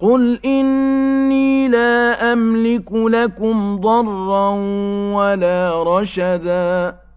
قُلْ إِنِّي لَا أَمْلِكُ لَكُمْ ضَرًّا وَلَا رَشَدًا